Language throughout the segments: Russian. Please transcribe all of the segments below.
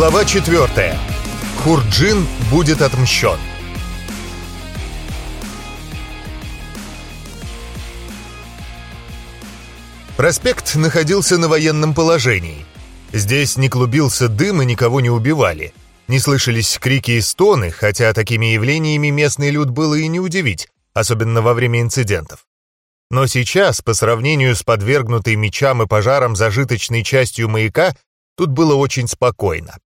Глава 4. Хурджин будет отмщен. Проспект находился на военном положении. Здесь не клубился дым и никого не убивали. Не слышались крики и стоны, хотя такими явлениями местный люд было и не удивить, особенно во время инцидентов. Но сейчас, по сравнению с подвергнутой мечам и пожарам зажиточной частью маяка, тут было очень спокойно.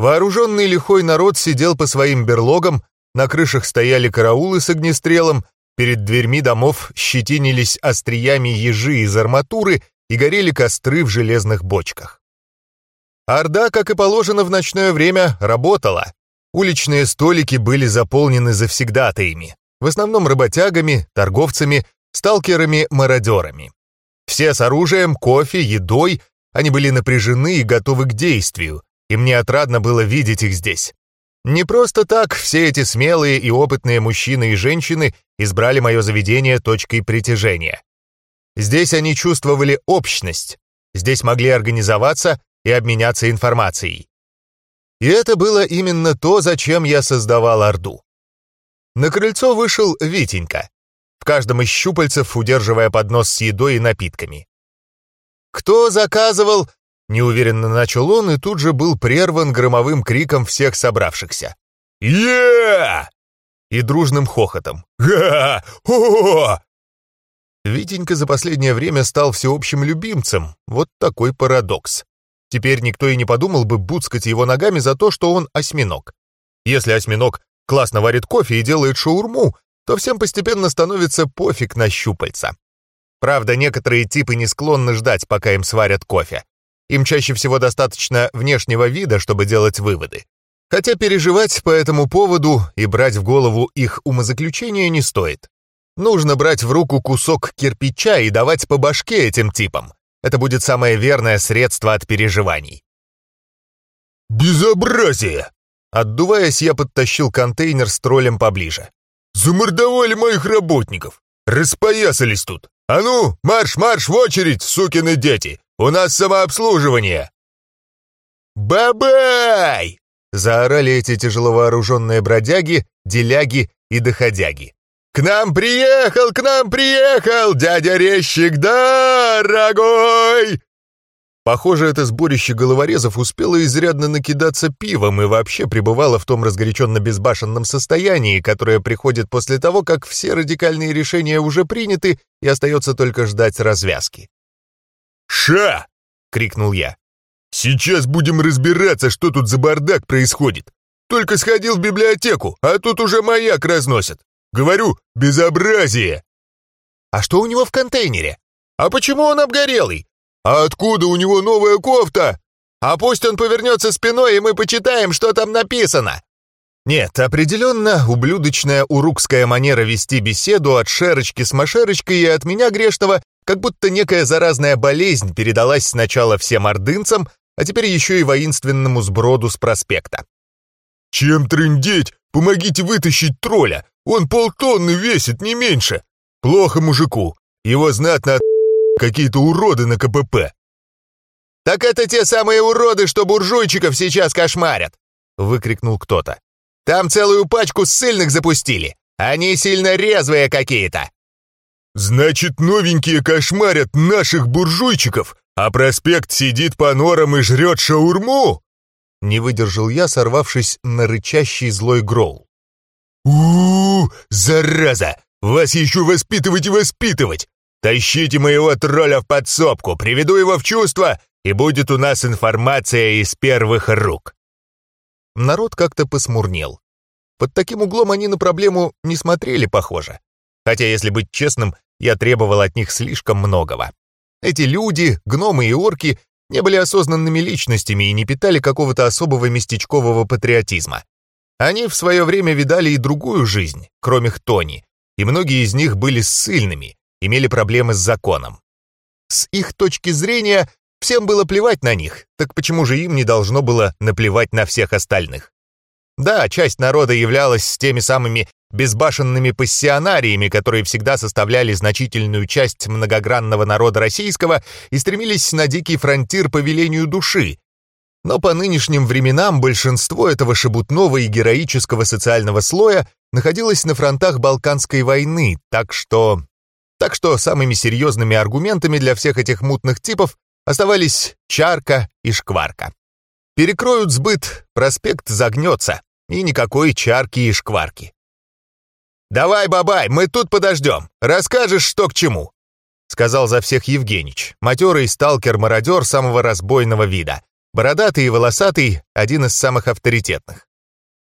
Вооруженный лихой народ сидел по своим берлогам, на крышах стояли караулы с огнестрелом, перед дверьми домов щетинились остриями ежи из арматуры и горели костры в железных бочках. Орда, как и положено в ночное время, работала. Уличные столики были заполнены завсегдатаями, в основном работягами, торговцами, сталкерами-мародерами. Все с оружием, кофе, едой, они были напряжены и готовы к действию, и мне отрадно было видеть их здесь. Не просто так все эти смелые и опытные мужчины и женщины избрали мое заведение точкой притяжения. Здесь они чувствовали общность, здесь могли организоваться и обменяться информацией. И это было именно то, зачем я создавал Орду. На крыльцо вышел Витенька, в каждом из щупальцев удерживая поднос с едой и напитками. «Кто заказывал Неуверенно начал он и тут же был прерван громовым криком всех собравшихся. е И дружным хохотом. «Ха! О!» Витенька за последнее время стал всеобщим любимцем. Вот такой парадокс. Теперь никто и не подумал бы буцкать его ногами за то, что он осьминог. Если осьминог классно варит кофе и делает шаурму, то всем постепенно становится пофиг на щупальца. Правда, некоторые типы не склонны ждать, пока им сварят кофе. Им чаще всего достаточно внешнего вида, чтобы делать выводы. Хотя переживать по этому поводу и брать в голову их умозаключения не стоит. Нужно брать в руку кусок кирпича и давать по башке этим типам. Это будет самое верное средство от переживаний. «Безобразие!» Отдуваясь, я подтащил контейнер с троллем поближе. «Замордовали моих работников! Распоясались тут! А ну, марш-марш в очередь, сукины дети! У нас самообслуживание!» «Бабай!» — заорали эти тяжеловооруженные бродяги, деляги и доходяги. «К нам приехал, к нам приехал, дядя Резчик, дорогой!» Похоже, это сборище головорезов успело изрядно накидаться пивом и вообще пребывало в том разгоряченно-безбашенном состоянии, которое приходит после того, как все радикальные решения уже приняты и остается только ждать развязки. «Ша!» — крикнул я. «Сейчас будем разбираться, что тут за бардак происходит. Только сходил в библиотеку, а тут уже маяк разносят. Говорю, безобразие!» «А что у него в контейнере? А почему он обгорелый? А откуда у него новая кофта?» «А пусть он повернется спиной, и мы почитаем, что там написано!» Нет, определенно, ублюдочная урукская манера вести беседу от шерочки с машерочкой и от меня грешного как будто некая заразная болезнь передалась сначала всем ордынцам, а теперь еще и воинственному сброду с проспекта. «Чем трындеть? Помогите вытащить тролля! Он полтонны весит, не меньше! Плохо мужику! Его знатно от... какие-то уроды на КПП!» «Так это те самые уроды, что буржуйчиков сейчас кошмарят!» — выкрикнул кто-то. «Там целую пачку ссыльных запустили! Они сильно резвые какие-то!» «Значит, новенькие кошмарят наших буржуйчиков, а проспект сидит по норам и жрет шаурму?» Не выдержал я, сорвавшись на рычащий злой гроул. у, -у, -у зараза! Вас еще воспитывать и воспитывать! Тащите моего тролля в подсобку, приведу его в чувство, и будет у нас информация из первых рук!» Народ как-то посмурнел. Под таким углом они на проблему не смотрели, похоже. Хотя, если быть честным, я требовал от них слишком многого. Эти люди, гномы и орки, не были осознанными личностями и не питали какого-то особого местечкового патриотизма. Они в свое время видали и другую жизнь, кроме Хтони, и многие из них были ссыльными, имели проблемы с законом. С их точки зрения, всем было плевать на них, так почему же им не должно было наплевать на всех остальных? Да, часть народа являлась теми самыми безбашенными пассионариями, которые всегда составляли значительную часть многогранного народа российского и стремились на дикий фронтир по велению души. Но по нынешним временам большинство этого шебутного и героического социального слоя находилось на фронтах Балканской войны, так что... Так что самыми серьезными аргументами для всех этих мутных типов оставались чарка и шкварка. Перекроют сбыт, проспект загнется, и никакой чарки и шкварки. «Давай, бабай, мы тут подождем. Расскажешь, что к чему», — сказал за всех Евгенич, матерый сталкер-мародер самого разбойного вида. Бородатый и волосатый — один из самых авторитетных.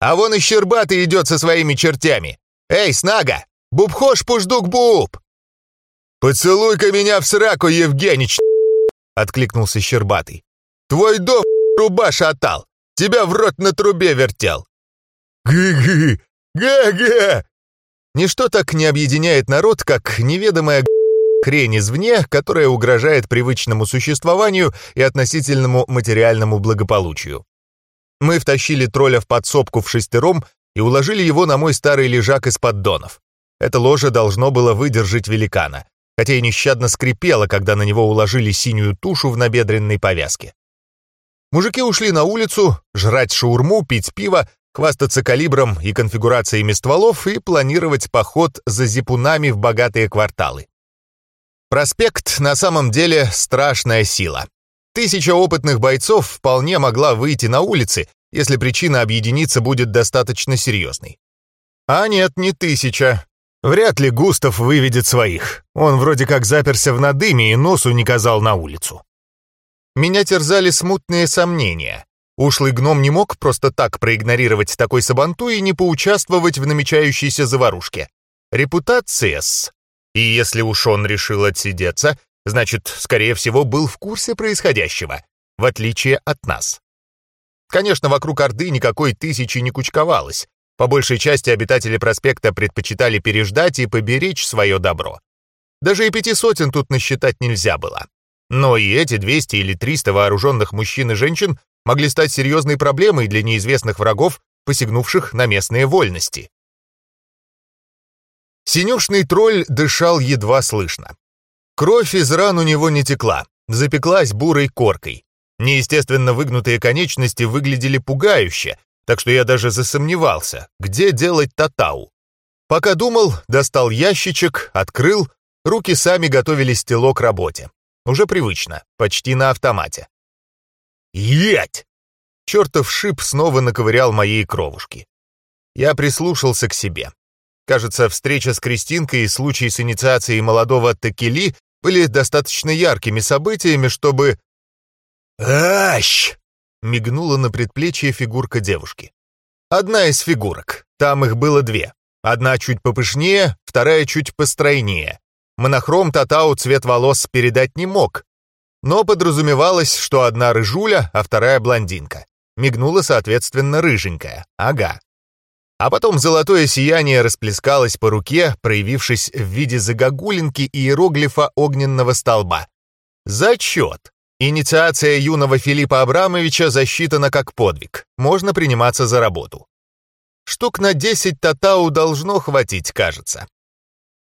«А вон и Щербатый идет со своими чертями. Эй, Снага, бубхош пуждук-буб!» «Поцелуй-ка меня в сраку, Евгенич!» — откликнулся Щербатый. «Твой дом труба шатал, тебя в рот на трубе вертел!» «Гы-гы! Га-га!» Ничто так не объединяет народ, как неведомая хрень извне, которая угрожает привычному существованию и относительному материальному благополучию. Мы втащили тролля в подсобку в шестером и уложили его на мой старый лежак из поддонов. Это ложе должно было выдержать великана, хотя и нещадно скрипело, когда на него уложили синюю тушу в набедренной повязке. Мужики ушли на улицу, жрать шаурму, пить пиво, хвастаться калибром и конфигурациями стволов и планировать поход за зипунами в богатые кварталы. Проспект на самом деле страшная сила. Тысяча опытных бойцов вполне могла выйти на улицы, если причина объединиться будет достаточно серьезной. А нет, не тысяча. Вряд ли Густав выведет своих. Он вроде как заперся в надыме и носу не казал на улицу. Меня терзали смутные сомнения. Ушлый гном не мог просто так проигнорировать такой сабанту и не поучаствовать в намечающейся заварушке. Репутация-с. И если уж он решил отсидеться, значит, скорее всего, был в курсе происходящего, в отличие от нас. Конечно, вокруг Орды никакой тысячи не кучковалось. По большей части обитатели проспекта предпочитали переждать и поберечь свое добро. Даже и пяти сотен тут насчитать нельзя было. Но и эти 200 или 300 вооруженных мужчин и женщин могли стать серьезной проблемой для неизвестных врагов, посягнувших на местные вольности. Синюшный тролль дышал едва слышно. Кровь из ран у него не текла, запеклась бурой коркой. Неестественно выгнутые конечности выглядели пугающе, так что я даже засомневался, где делать татау. Пока думал, достал ящичек, открыл, руки сами готовили стело к работе. Уже привычно, почти на автомате. «Еть!» Чертов шип снова наковырял моей кровушки. Я прислушался к себе. Кажется, встреча с Кристинкой и случай с инициацией молодого Текели были достаточно яркими событиями, чтобы... «Ащ!» — мигнула на предплечье фигурка девушки. Одна из фигурок. Там их было две. Одна чуть попышнее, вторая чуть постройнее. Монохром Татау цвет волос передать не мог, но подразумевалось, что одна рыжуля, а вторая блондинка. Мигнула, соответственно, рыженькая. Ага. А потом золотое сияние расплескалось по руке, проявившись в виде загогулинки и иероглифа огненного столба. Зачет! Инициация юного Филиппа Абрамовича засчитана как подвиг. Можно приниматься за работу. Штук на 10 татау должно хватить, кажется.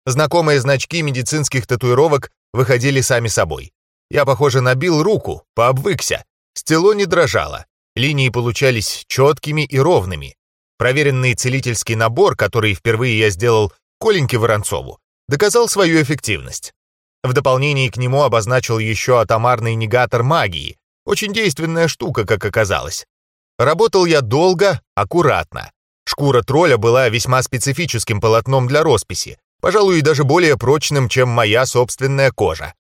Знакомые значки медицинских татуировок выходили сами собой. Я, похоже, набил руку, пообвыкся. Стело не дрожало. Линии получались четкими и ровными. Проверенный целительский набор, который впервые я сделал Коленьке Воронцову, доказал свою эффективность. В дополнение к нему обозначил еще атомарный негатор магии. Очень действенная штука, как оказалось. Работал я долго, аккуратно. Шкура тролля была весьма специфическим полотном для росписи, пожалуй, даже более прочным, чем моя собственная кожа.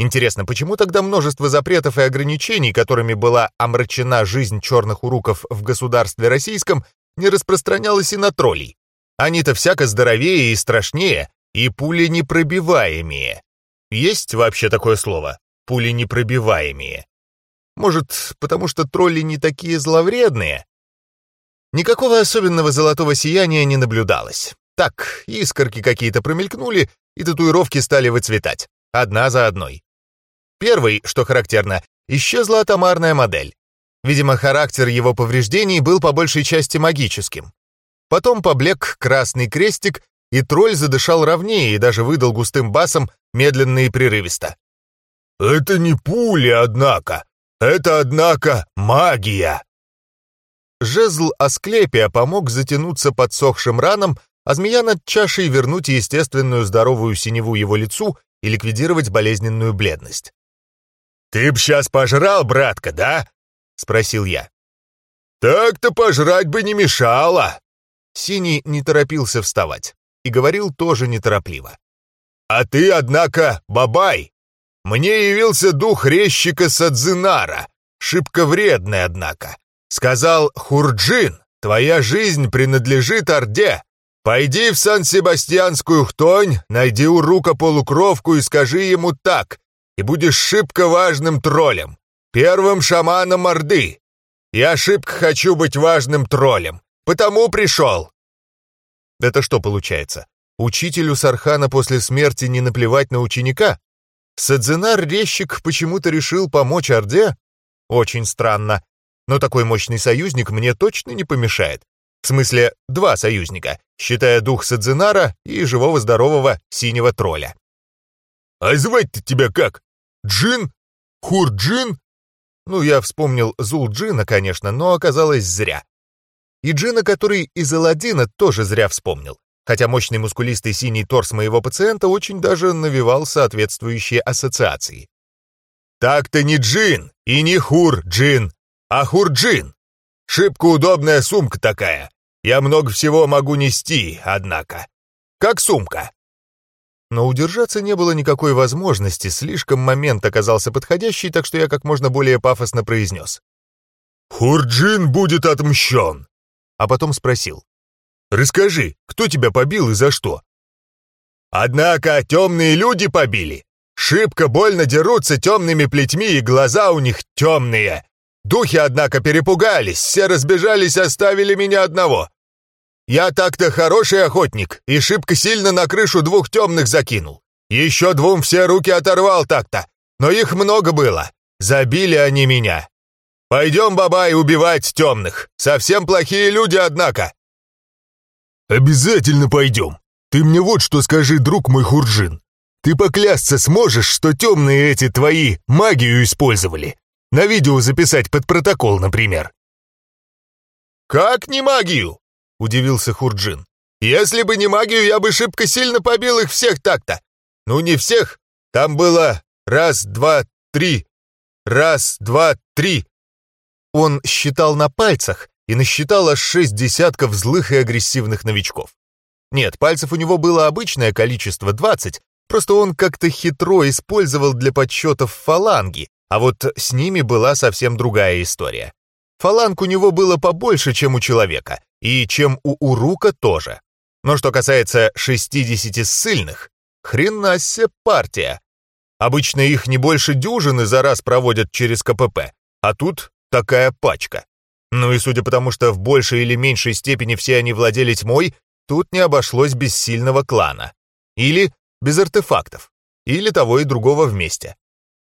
Интересно, почему тогда множество запретов и ограничений, которыми была омрачена жизнь черных уруков в государстве российском, не распространялось и на троллей? Они-то всяко здоровее и страшнее, и пули непробиваемые. Есть вообще такое слово? Пули непробиваемые. Может, потому что тролли не такие зловредные? Никакого особенного золотого сияния не наблюдалось. Так, искорки какие-то промелькнули, и татуировки стали выцветать. Одна за одной. Первый, что характерно, исчезла атомарная модель. Видимо, характер его повреждений был по большей части магическим. Потом поблек красный крестик, и тролль задышал ровнее и даже выдал густым басом медленно и прерывисто. «Это не пули, однако. Это, однако, магия!» Жезл Асклепия помог затянуться подсохшим ранам, а змея над чашей вернуть естественную здоровую синеву его лицу и ликвидировать болезненную бледность. «Ты б сейчас пожрал, братка, да?» — спросил я. «Так-то пожрать бы не мешало!» Синий не торопился вставать и говорил тоже неторопливо. «А ты, однако, бабай! Мне явился дух резчика Садзинара, шибко вредный, однако. Сказал Хурджин, твоя жизнь принадлежит Орде. Пойди в Сан-Себастьянскую хтонь, найди у рука полукровку и скажи ему так, и будешь шибко важным троллем, первым шаманом Орды. Я шибко хочу быть важным троллем, потому пришел. Это что получается? Учителю Сархана после смерти не наплевать на ученика? Садзинар-резчик почему-то решил помочь Орде? Очень странно. Но такой мощный союзник мне точно не помешает. В смысле, два союзника, считая дух Садзинара и живого-здорового синего тролля. «А звать-то тебя как? Джин? Хурджин?» Ну, я вспомнил Зул-Джина, конечно, но оказалось зря. И Джина, который из Аладдина, тоже зря вспомнил хотя мощный мускулистый синий торс моего пациента очень даже навевал соответствующие ассоциации. «Так-то не джин и не хур-джин, а хур-джин. Шибко удобная сумка такая. Я много всего могу нести, однако. Как сумка». Но удержаться не было никакой возможности, слишком момент оказался подходящий, так что я как можно более пафосно произнес. «Хурджин будет отмщен!» А потом спросил. Расскажи, кто тебя побил и за что?» «Однако темные люди побили. Шибко больно дерутся темными плетьми, и глаза у них темные. Духи, однако, перепугались, все разбежались, оставили меня одного. Я так-то хороший охотник, и шибко сильно на крышу двух темных закинул. Еще двум все руки оторвал так-то, но их много было. Забили они меня. Пойдем, бабай, убивать темных. Совсем плохие люди, однако. «Обязательно пойдем. Ты мне вот что скажи, друг мой Хурджин. Ты поклясться сможешь, что темные эти твои магию использовали? На видео записать под протокол, например». «Как не магию?» — удивился Хурджин. «Если бы не магию, я бы шибко сильно побил их всех так-то. Ну, не всех. Там было раз, два, три. Раз, два, три». Он считал на пальцах, и насчитал аж шесть десятков злых и агрессивных новичков. Нет, пальцев у него было обычное количество — 20, просто он как-то хитро использовал для подсчетов фаланги, а вот с ними была совсем другая история. Фаланг у него было побольше, чем у человека, и чем у Урука тоже. Но что касается 60 ссыльных, хрена партия. Обычно их не больше дюжины за раз проводят через КПП, а тут такая пачка. Ну и судя по тому, что в большей или меньшей степени все они владели тьмой, тут не обошлось без сильного клана. Или без артефактов. Или того и другого вместе.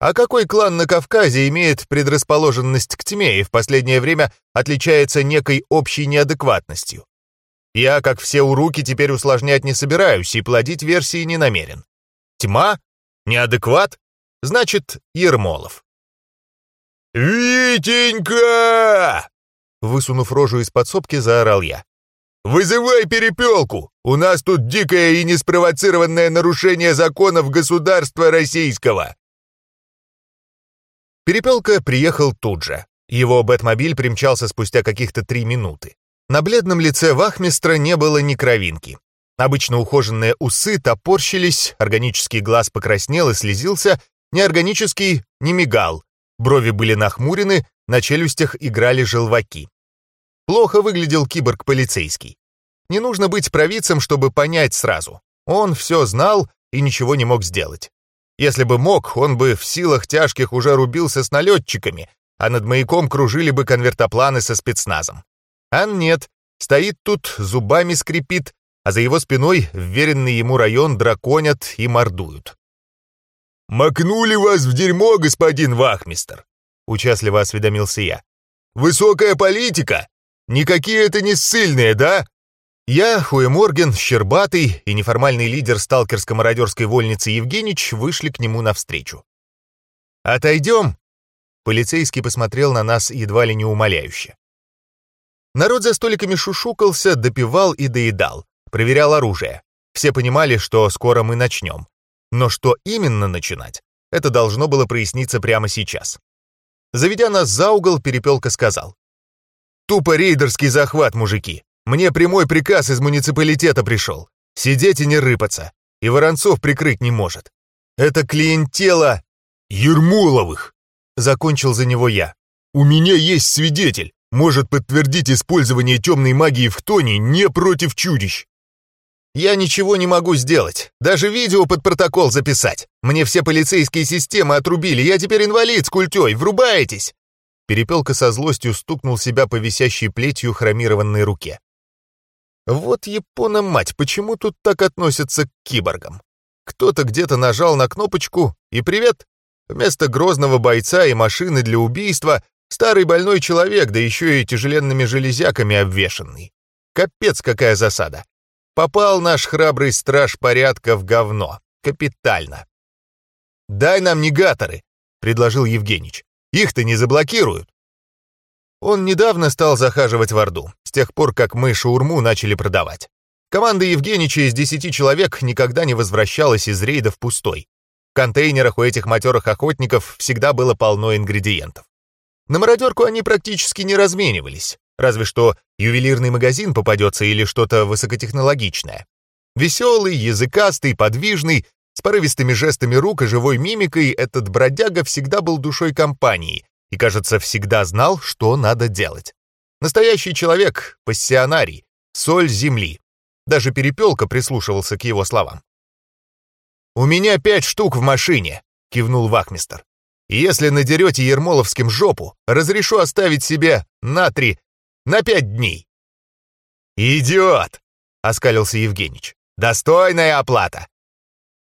А какой клан на Кавказе имеет предрасположенность к тьме и в последнее время отличается некой общей неадекватностью? Я, как все уруки, теперь усложнять не собираюсь и плодить версии не намерен. Тьма? Неадекват? Значит, Ермолов. «Витенька!» Высунув рожу из подсобки, заорал я. «Вызывай перепелку! У нас тут дикое и неспровоцированное нарушение законов государства российского!» Перепелка приехал тут же. Его бэтмобиль примчался спустя каких-то три минуты. На бледном лице вахмистра не было ни кровинки. Обычно ухоженные усы топорщились, органический глаз покраснел и слезился, неорганический не мигал, брови были нахмурены, на челюстях играли желваки. Плохо выглядел киборг-полицейский. Не нужно быть провидцем, чтобы понять сразу. Он все знал и ничего не мог сделать. Если бы мог, он бы в силах тяжких уже рубился с налетчиками, а над маяком кружили бы конвертопланы со спецназом. А нет, стоит тут, зубами скрипит, а за его спиной вверенный ему район драконят и мордуют. «Макнули вас в дерьмо, господин Вахмистер!» участливо осведомился я. «Высокая политика? Никакие это не ссыльные, да?» Я, Хуэморген, Щербатый и неформальный лидер сталкерско-мародерской вольницы Евгеньевич вышли к нему навстречу. «Отойдем?» Полицейский посмотрел на нас едва ли не умоляюще. Народ за столиками шушукался, допивал и доедал, проверял оружие. Все понимали, что скоро мы начнем. Но что именно начинать, это должно было проясниться прямо сейчас. Заведя нас за угол, Перепелка сказал. «Тупо рейдерский захват, мужики. Мне прямой приказ из муниципалитета пришел. Сидеть и не рыпаться. И Воронцов прикрыть не может. Это клиентела Ермоловых!» Закончил за него я. «У меня есть свидетель. Может подтвердить использование темной магии в Тоне не против чудищ». «Я ничего не могу сделать. Даже видео под протокол записать. Мне все полицейские системы отрубили. Я теперь инвалид с культей. Врубаетесь!» Перепелка со злостью стукнул себя по висящей плетью хромированной руке. Вот Япона мать, почему тут так относятся к киборгам? Кто-то где-то нажал на кнопочку, и привет! Вместо грозного бойца и машины для убийства старый больной человек, да еще и тяжеленными железяками обвешанный. Капец, какая засада. Попал наш храбрый страж порядка в говно. Капитально. «Дай нам негаторы», — предложил Евгеньич. «Их-то не заблокируют». Он недавно стал захаживать в Орду, с тех пор, как мы шаурму начали продавать. Команда Евгенича из десяти человек никогда не возвращалась из рейдов пустой. В контейнерах у этих матерых охотников всегда было полно ингредиентов. На мародерку они практически не разменивались, разве что ювелирный магазин попадется или что-то высокотехнологичное. Веселый, языкастый, подвижный, с порывистыми жестами рук и живой мимикой этот бродяга всегда был душой компании и, кажется, всегда знал, что надо делать. Настоящий человек, пассионарий, соль земли. Даже Перепелка прислушивался к его словам. «У меня пять штук в машине», — кивнул вахмистер. «Если надерете Ермоловским жопу, разрешу оставить себе на три, на пять дней». «Идиот!» — оскалился Евгеньич. «Достойная оплата!»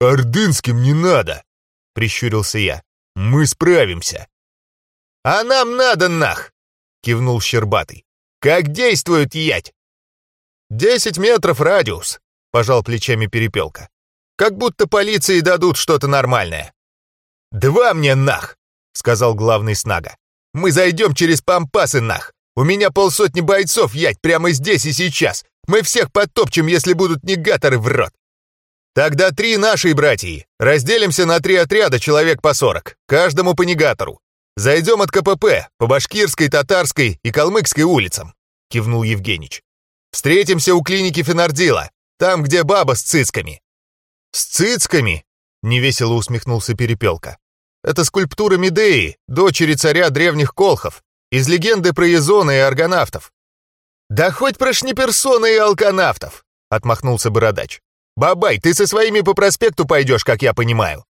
«Ордынским не надо!» — прищурился я. «Мы справимся!» «А нам надо нах!» — кивнул Щербатый. «Как действует ять?» «Десять метров радиус», — пожал плечами Перепелка. Как будто полиции дадут что-то нормальное. «Два мне нах!» — сказал главный снага. «Мы зайдем через пампасы нах! У меня полсотни бойцов ять прямо здесь и сейчас! Мы всех подтопчем, если будут негаторы в рот!» «Тогда три нашей братьи. Разделимся на три отряда, человек по сорок. Каждому по негатору. Зайдем от КПП, по Башкирской, Татарской и Калмыкской улицам», — кивнул Евгенич. «Встретимся у клиники Фенардила, там, где баба с цицками. «С цицками?» — невесело усмехнулся Перепелка. «Это скульптура Медеи, дочери царя древних колхов, из легенды про Езона и аргонавтов». «Да хоть про шниперсона и алканавтов!» — отмахнулся Бородач. «Бабай, ты со своими по проспекту пойдешь, как я понимаю».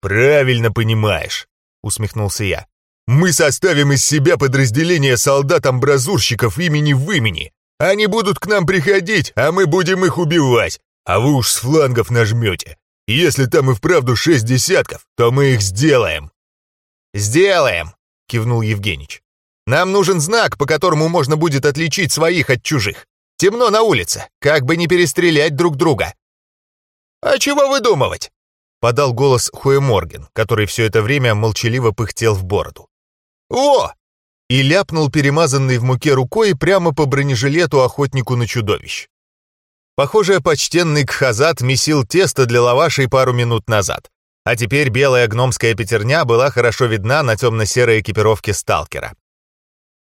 «Правильно понимаешь», — усмехнулся я. «Мы составим из себя подразделение солдат-амбразурщиков имени в имени. Они будут к нам приходить, а мы будем их убивать а вы уж с флангов нажмете. Если там и вправду шесть десятков, то мы их сделаем». «Сделаем», — кивнул Евгеньич. «Нам нужен знак, по которому можно будет отличить своих от чужих. Темно на улице, как бы не перестрелять друг друга». «А чего выдумывать?» — подал голос Хуэморген, который все это время молчаливо пыхтел в бороду. «О!» и ляпнул перемазанный в муке рукой прямо по бронежилету охотнику на чудовищ. Похоже, почтенный Кхазат месил тесто для лавашей пару минут назад. А теперь белая гномская пятерня была хорошо видна на темно-серой экипировке сталкера.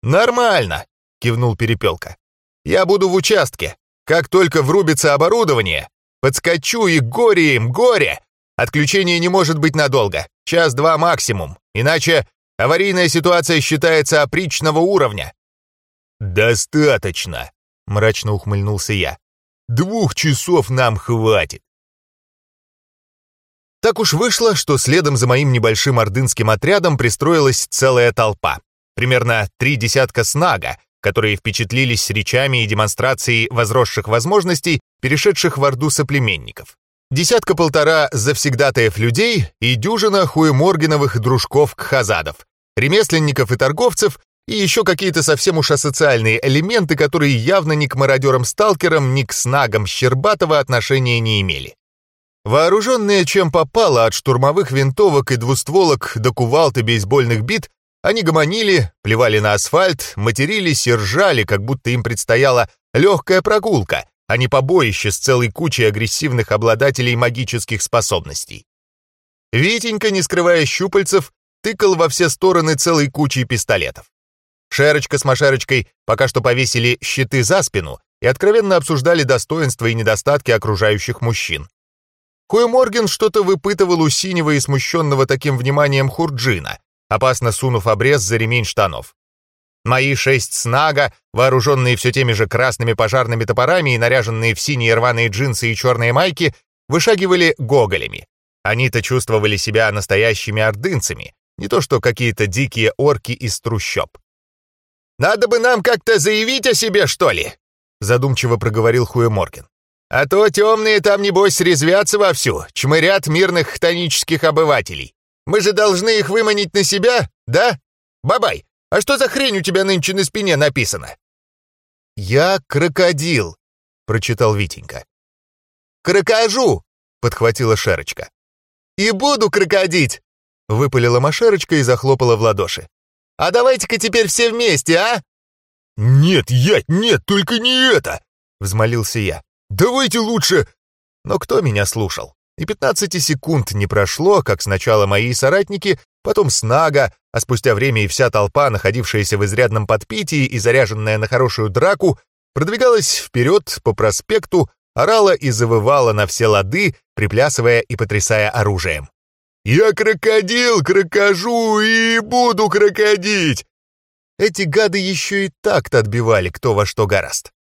«Нормально!» — кивнул Перепелка. «Я буду в участке. Как только врубится оборудование, подскочу и горе им, горе! Отключение не может быть надолго, час-два максимум, иначе аварийная ситуация считается опричного уровня». «Достаточно!» — мрачно ухмыльнулся я. Двух часов нам хватит. Так уж вышло, что следом за моим небольшим ордынским отрядом пристроилась целая толпа. Примерно три десятка снага, которые впечатлились речами и демонстрацией возросших возможностей, перешедших в Орду соплеменников. Десятка-полтора завсегдатаев людей и дюжина хуеморгиновых дружков-кхазадов, ремесленников и торговцев, и еще какие-то совсем уж асоциальные элементы, которые явно ни к мародерам-сталкерам, ни к снагам Щербатова отношения не имели. Вооруженные чем попало от штурмовых винтовок и двустволок до кувалд и бейсбольных бит, они гомонили, плевали на асфальт, матерились и ржали, как будто им предстояла легкая прогулка, а не побоище с целой кучей агрессивных обладателей магических способностей. Витенька, не скрывая щупальцев, тыкал во все стороны целой кучей пистолетов. Шерочка с Машерочкой пока что повесили щиты за спину и откровенно обсуждали достоинства и недостатки окружающих мужчин. Хуеморген что-то выпытывал у синего и смущенного таким вниманием Хурджина, опасно сунув обрез за ремень штанов. Мои шесть снага, вооруженные все теми же красными пожарными топорами и наряженные в синие рваные джинсы и черные майки, вышагивали гоголями. Они-то чувствовали себя настоящими ордынцами, не то что какие-то дикие орки из трущоб. «Надо бы нам как-то заявить о себе, что ли?» задумчиво проговорил Хуеморген. «А то темные там, небось, резвятся вовсю, чмырят мирных хтонических обывателей. Мы же должны их выманить на себя, да? Бабай, а что за хрень у тебя нынче на спине написано?» «Я крокодил», — прочитал Витенька. «Крокожу», — подхватила Шерочка. «И буду крокодить», — выпалила Машерочка и захлопала в ладоши. «А давайте-ка теперь все вместе, а?» «Нет, я, нет, только не это!» — взмолился я. «Давайте лучше...» Но кто меня слушал? И 15 секунд не прошло, как сначала мои соратники, потом Снага, а спустя время и вся толпа, находившаяся в изрядном подпитии и заряженная на хорошую драку, продвигалась вперед по проспекту, орала и завывала на все лады, приплясывая и потрясая оружием. «Я крокодил, крокожу и буду крокодить! Эти гады еще и так-то отбивали кто во что гораст.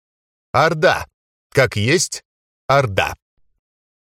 Орда. Как есть, Орда.